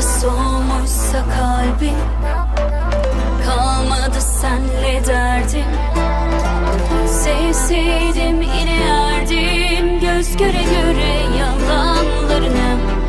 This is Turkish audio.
Acı soğumuşsa kalbim Kalmadı senle derdim. Sevseydim inerdim Göz göre göre yalanlarına.